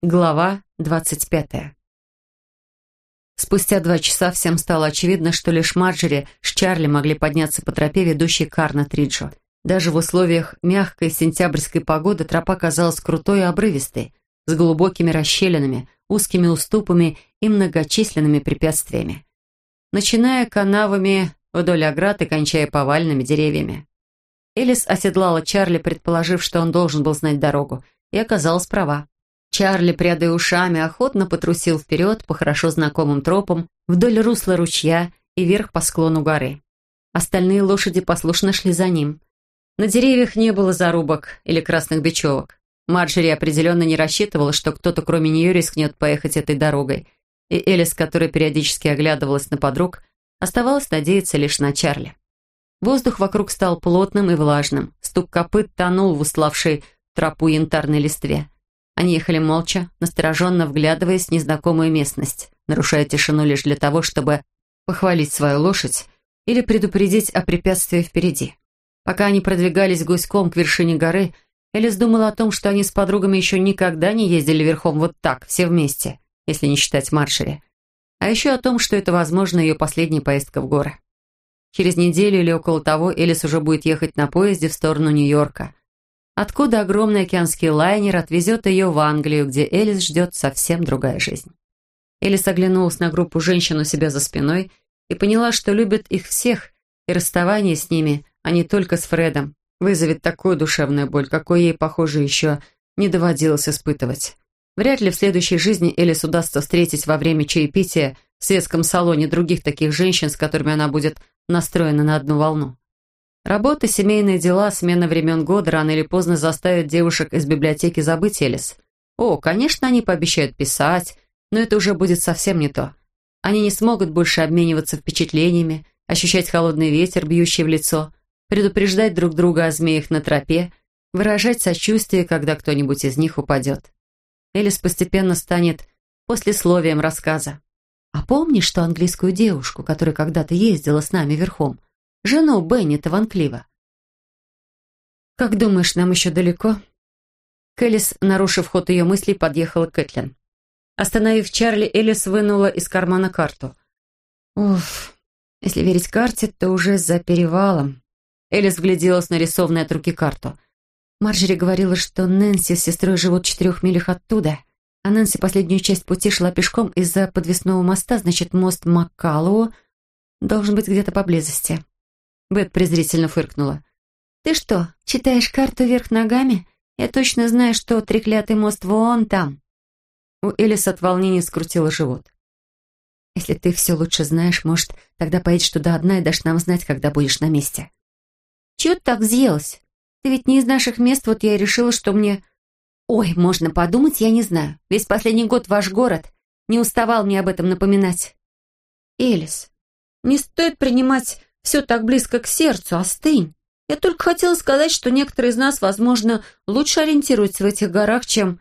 Глава двадцать пятая. Спустя два часа всем стало очевидно, что лишь Марджери с Чарли могли подняться по тропе, ведущей к Арна-Триджу. Даже в условиях мягкой сентябрьской погоды тропа казалась крутой и обрывистой, с глубокими расщелинами, узкими уступами и многочисленными препятствиями. Начиная канавами вдоль оград и кончая повальными деревьями. Элис оседлала Чарли, предположив, что он должен был знать дорогу, и оказалась права. Чарли, прядая ушами, охотно потрусил вперед по хорошо знакомым тропам вдоль русла ручья и вверх по склону горы. Остальные лошади послушно шли за ним. На деревьях не было зарубок или красных бечевок. Марджери определенно не рассчитывала, что кто-то кроме нее рискнет поехать этой дорогой, и Элис, которая периодически оглядывалась на подруг, оставалось надеяться лишь на Чарли. Воздух вокруг стал плотным и влажным, стук копыт тонул в уславшей тропу янтарной листве. Они ехали молча, настороженно вглядываясь в незнакомую местность, нарушая тишину лишь для того, чтобы похвалить свою лошадь или предупредить о препятствии впереди. Пока они продвигались гуськом к вершине горы, Элис думала о том, что они с подругами еще никогда не ездили верхом вот так, все вместе, если не считать маршере. А еще о том, что это, возможно, ее последняя поездка в горы. Через неделю или около того Элис уже будет ехать на поезде в сторону Нью-Йорка, откуда огромный океанский лайнер отвезет ее в Англию, где Элис ждет совсем другая жизнь. Элис оглянулась на группу женщин у себя за спиной и поняла, что любит их всех, и расставание с ними, а не только с Фредом, вызовет такую душевную боль, какой ей, похоже, еще не доводилось испытывать. Вряд ли в следующей жизни Элис удастся встретить во время чаепития в светском салоне других таких женщин, с которыми она будет настроена на одну волну. Работа, семейные дела, смена времен года рано или поздно заставят девушек из библиотеки забыть Элис. О, конечно, они пообещают писать, но это уже будет совсем не то. Они не смогут больше обмениваться впечатлениями, ощущать холодный ветер, бьющий в лицо, предупреждать друг друга о змеях на тропе, выражать сочувствие, когда кто-нибудь из них упадет. Элис постепенно станет послесловием рассказа. «А помнишь ту английскую девушку, которая когда-то ездила с нами верхом? Жену Беннета Ван. «Как думаешь, нам еще далеко?» Кэллис, нарушив ход ее мыслей, подъехала к Кэтлин. Остановив Чарли, Элис вынула из кармана карту. «Уф, если верить карте, то уже за перевалом». Элис вгляделась на рисованную от руки карту. Марджери говорила, что Нэнси с сестрой живут в четырех милях оттуда, а Нэнси последнюю часть пути шла пешком из-за подвесного моста, значит, мост Маккалоу должен быть где-то поблизости. Бет презрительно фыркнула. «Ты что, читаешь карту вверх ногами? Я точно знаю, что треклятый мост вон там». У Элис от волнения скрутила живот. «Если ты все лучше знаешь, может, тогда поедешь туда одна и дашь нам знать, когда будешь на месте». «Чего ты так взъелась? Ты ведь не из наших мест, вот я и решила, что мне...» «Ой, можно подумать, я не знаю. Весь последний год ваш город не уставал мне об этом напоминать». «Элис, не стоит принимать все так близко к сердцу, остынь. Я только хотела сказать, что некоторые из нас, возможно, лучше ориентируются в этих горах, чем...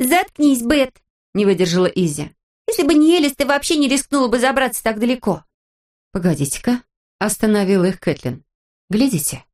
«Заткнись, Бет!» — не выдержала Изи. «Если бы не Элис, ты вообще не рискнула бы забраться так далеко». «Погодите-ка», — остановила их Кэтлин. «Глядите».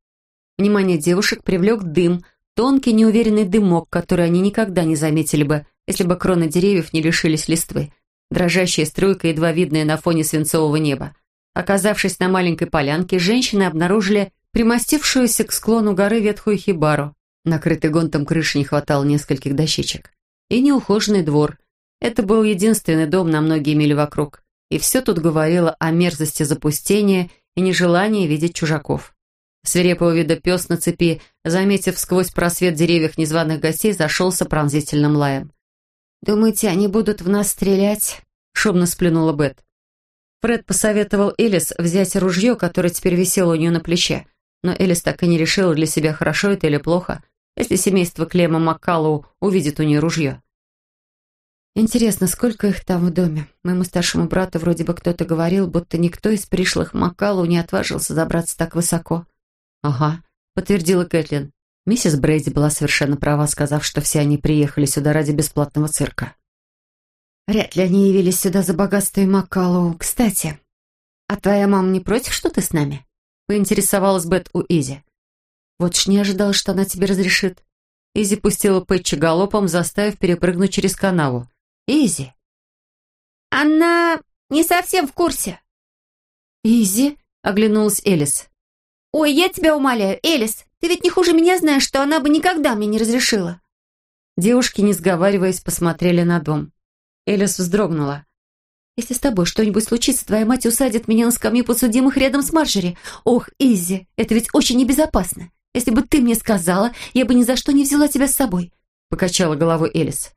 Внимание девушек привлек дым, тонкий неуверенный дымок, который они никогда не заметили бы, если бы кроны деревьев не лишились листвы. Дрожащая струйка, едва видная на фоне свинцового неба. Оказавшись на маленькой полянке, женщины обнаружили примостившуюся к склону горы ветхую хибару. Накрытый гонтом крыши не хватало нескольких дощечек. И неухоженный двор. Это был единственный дом на многие мили вокруг. И все тут говорило о мерзости запустения и нежелании видеть чужаков. Свирепого вида пес на цепи, заметив сквозь просвет деревьев незваных гостей, зашелся пронзительным лаем. «Думаете, они будут в нас стрелять?» — шумно сплюнула Бет. Фред посоветовал Элис взять ружье, которое теперь висело у нее на плече. Но Элис так и не решила для себя, хорошо это или плохо, если семейство Клема Маккалу увидит у нее ружье. Интересно, сколько их там в доме? Моему старшему брату вроде бы кто-то говорил, будто никто из пришлых Маккалу не отважился забраться так высоко. «Ага», — подтвердила Кэтлин. Миссис Брейди была совершенно права, сказав, что все они приехали сюда ради бесплатного цирка. Вряд ли они явились сюда за богатство и Макалу. Кстати, а твоя мама не против, что ты с нами?» Поинтересовалась Бет у Изи. «Вот уж не ожидала, что она тебе разрешит». Изи пустила Пэтча галопом, заставив перепрыгнуть через канаву. «Изи!» «Она не совсем в курсе». «Изи?» — оглянулась Элис. «Ой, я тебя умоляю, Элис, ты ведь не хуже меня знаешь, что она бы никогда мне не разрешила». Девушки, не сговариваясь, посмотрели на дом. Элис вздрогнула. «Если с тобой что-нибудь случится, твоя мать усадит меня на скамью подсудимых рядом с Марджери. Ох, Изи, это ведь очень небезопасно. Если бы ты мне сказала, я бы ни за что не взяла тебя с собой», — покачала головой Элис.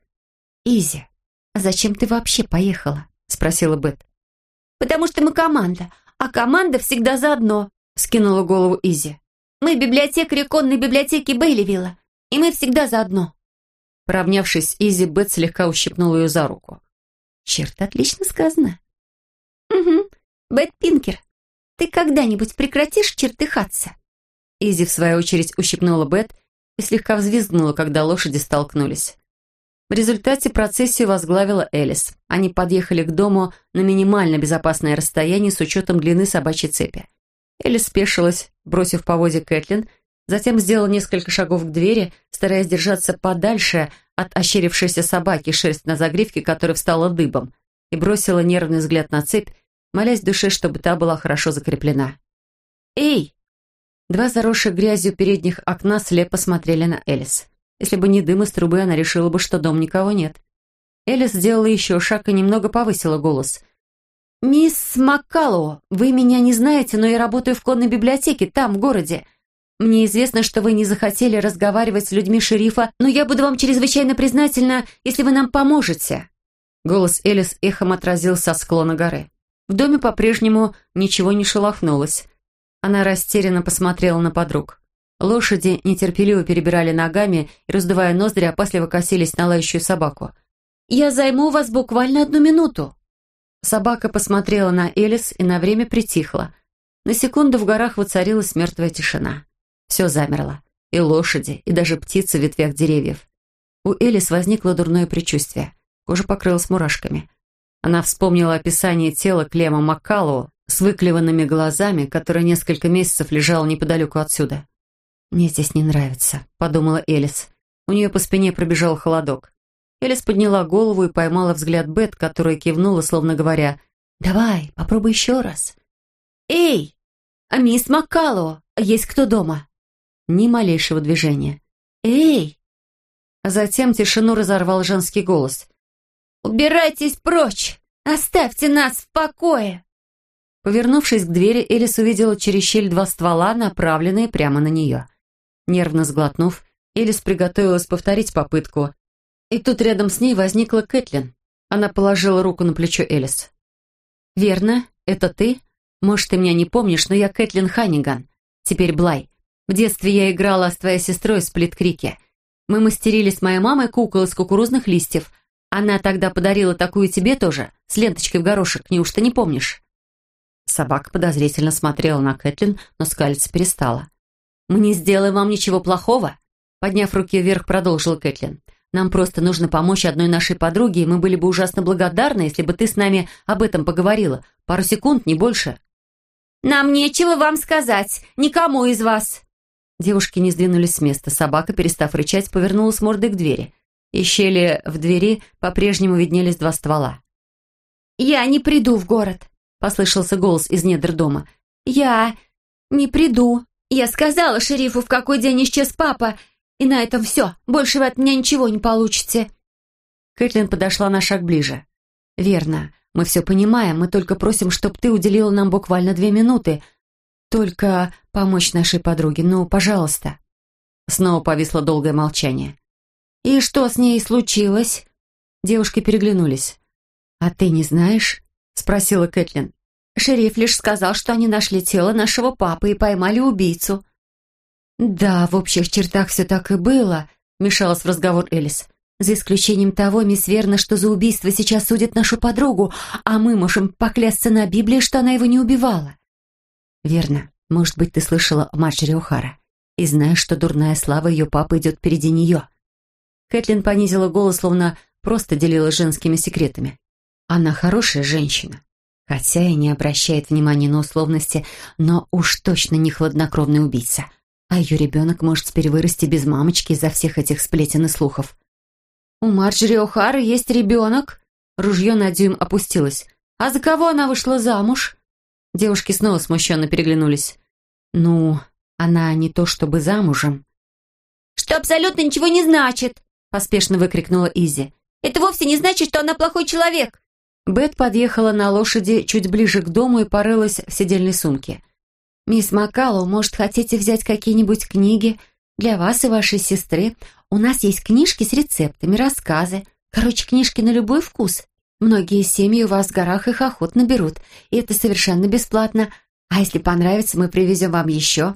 «Изи, а зачем ты вообще поехала?» — спросила Бет. «Потому что мы команда, а команда всегда заодно», — вскинула голову Изи. «Мы библиотекари конной библиотеки Бейливилла, и мы всегда заодно». Поравнявшись с Изи, Бет слегка ущипнула ее за руку. «Черт, отлично сказано». «Угу, Бет Пинкер, ты когда-нибудь прекратишь чертыхаться?» Изи, в свою очередь, ущипнула Бет и слегка взвизгнула, когда лошади столкнулись. В результате процессию возглавила Элис. Они подъехали к дому на минимально безопасное расстояние с учетом длины собачьей цепи. Элис спешилась, бросив по возе Кэтлин, затем сделала несколько шагов к двери, стараясь держаться подальше от ощерившейся собаки, шерсть на загривке, которая встала дыбом, и бросила нервный взгляд на цепь, молясь душе, чтобы та была хорошо закреплена. «Эй!» Два заросших грязью передних окна слепо смотрели на Элис. Если бы не дым из трубы, она решила бы, что дом никого нет. Элис сделала еще шаг и немного повысила голос. «Мисс Маккаллоу, вы меня не знаете, но я работаю в конной библиотеке, там, в городе. Мне известно, что вы не захотели разговаривать с людьми шерифа, но я буду вам чрезвычайно признательна, если вы нам поможете». Голос Элис эхом отразился со склона горы. В доме по-прежнему ничего не шелохнулось. Она растерянно посмотрела на подруг. Лошади нетерпеливо перебирали ногами и, раздувая ноздри, опасливо косились на лающую собаку. «Я займу вас буквально одну минуту». Собака посмотрела на Элис и на время притихла. На секунду в горах воцарилась мертвая тишина. Все замерло. И лошади, и даже птицы в ветвях деревьев. У Элис возникло дурное предчувствие. Кожа покрылась мурашками. Она вспомнила описание тела Клема Маккалу с выклеванными глазами, которое несколько месяцев лежало неподалеку отсюда. «Мне здесь не нравится», — подумала Элис. У нее по спине пробежал холодок. Элис подняла голову и поймала взгляд Бет, которая кивнула, словно говоря, «Давай, попробуй еще раз». «Эй, а мисс Маккало, есть кто дома?» Ни малейшего движения. «Эй!» А затем тишину разорвал женский голос. «Убирайтесь прочь! Оставьте нас в покое!» Повернувшись к двери, Элис увидела через щель два ствола, направленные прямо на нее. Нервно сглотнув, Элис приготовилась повторить попытку. И тут рядом с ней возникла Кэтлин. Она положила руку на плечо Элис. «Верно, это ты? Может, ты меня не помнишь, но я Кэтлин Ханниган. Теперь Блай. В детстве я играла с твоей сестрой в сплит-крике. Мы мастерили с моей мамой кукол из кукурузных листьев. Она тогда подарила такую тебе тоже, с ленточкой в горошек, неужто не помнишь?» Собака подозрительно смотрела на Кэтлин, но скалиться перестала. «Мы не сделаем вам ничего плохого», — подняв руки вверх, продолжил Кэтлин. «Нам просто нужно помочь одной нашей подруге, и мы были бы ужасно благодарны, если бы ты с нами об этом поговорила. Пару секунд, не больше». «Нам нечего вам сказать, никому из вас». Девушки не сдвинулись с места. Собака, перестав рычать, повернулась мордой к двери. Из щели в двери по-прежнему виднелись два ствола. «Я не приду в город», — послышался голос из недр дома. «Я не приду». Я сказала шерифу, в какой день исчез папа, и на этом все. Больше вы от меня ничего не получите». Кэтлин подошла на шаг ближе. «Верно. Мы все понимаем. Мы только просим, чтобы ты уделила нам буквально две минуты. Только помочь нашей подруге. Ну, пожалуйста». Снова повисло долгое молчание. «И что с ней случилось?» Девушки переглянулись. «А ты не знаешь?» — спросила Кэтлин. Шериф лишь сказал, что они нашли тело нашего папы и поймали убийцу». «Да, в общих чертах все так и было», — мешалась в разговор Элис. «За исключением того, мисс Верна, что за убийство сейчас судит нашу подругу, а мы можем поклясться на Библии, что она его не убивала». «Верно. Может быть, ты слышала о Марджери О'Хара и знаешь, что дурная слава ее папы идет впереди нее». Кэтлин понизила голос, словно просто делилась женскими секретами. «Она хорошая женщина, Хотя и не обращает внимания на условности, но уж точно не хладнокровный убийца. А ее ребенок может теперь вырасти без мамочки из-за всех этих сплетен и слухов. «У Марджери О'Хары есть ребенок?» Ружье на дюйм опустилось. «А за кого она вышла замуж?» Девушки снова смущенно переглянулись. «Ну, она не то чтобы замужем». «Что абсолютно ничего не значит!» поспешно выкрикнула Изи. «Это вовсе не значит, что она плохой человек!» Бет подъехала на лошади чуть ближе к дому и порылась в сидельной сумке. «Мисс Маккаллоу, может, хотите взять какие-нибудь книги для вас и вашей сестры? У нас есть книжки с рецептами, рассказы. Короче, книжки на любой вкус. Многие семьи у вас в горах их охотно берут, и это совершенно бесплатно. А если понравится, мы привезем вам еще».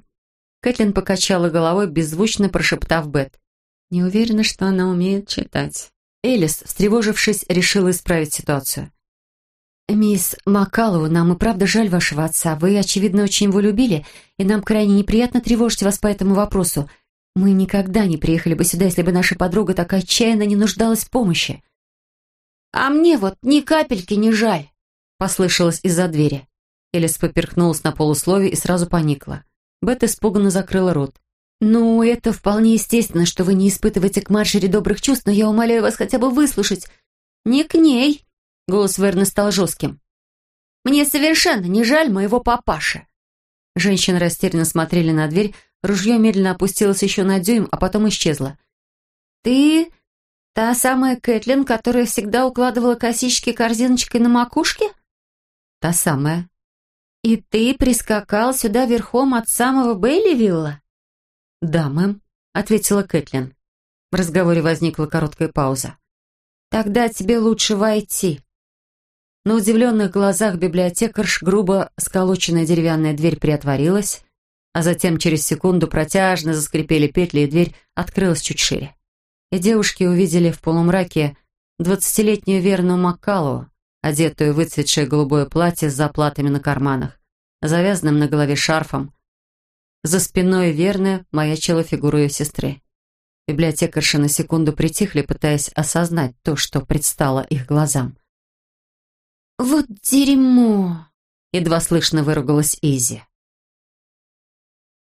Кэтлин покачала головой, беззвучно прошептав Бет. «Не уверена, что она умеет читать». Элис, встревожившись, решила исправить ситуацию. «Мисс Макалу, нам и правда жаль вашего отца. Вы, очевидно, очень его любили, и нам крайне неприятно тревожить вас по этому вопросу. Мы никогда не приехали бы сюда, если бы наша подруга так отчаянно не нуждалась в помощи». «А мне вот ни капельки не жаль», — послышалось из-за двери. Элис поперхнулась на полусловие и сразу поникла. Бет испуганно закрыла рот. «Ну, это вполне естественно, что вы не испытываете к Маршере добрых чувств, но я умоляю вас хотя бы выслушать». «Не к ней», Голос Верны стал жестким. «Мне совершенно не жаль моего папаши». Женщины растерянно смотрели на дверь, ружье медленно опустилось еще на дюйм, а потом исчезло. «Ты та самая Кэтлин, которая всегда укладывала косички корзиночкой на макушке?» «Та самая». «И ты прискакал сюда верхом от самого Бейливилла?» «Да, мэм», — ответила Кэтлин. В разговоре возникла короткая пауза. «Тогда тебе лучше войти», на удивленных глазах библиотекарш грубо сколоченная деревянная дверь приотворилась, а затем через секунду протяжно заскрипели петли, и дверь открылась чуть шире. И девушки увидели в полумраке двадцатилетнюю верную Маккалу, одетую в выцветшее голубое платье с заплатами на карманах, завязанным на голове шарфом. За спиной верная маячила фигура ее сестры. Библиотекарши на секунду притихли, пытаясь осознать то, что предстало их глазам. «Вот дерьмо!» — едва слышно выругалась Изи.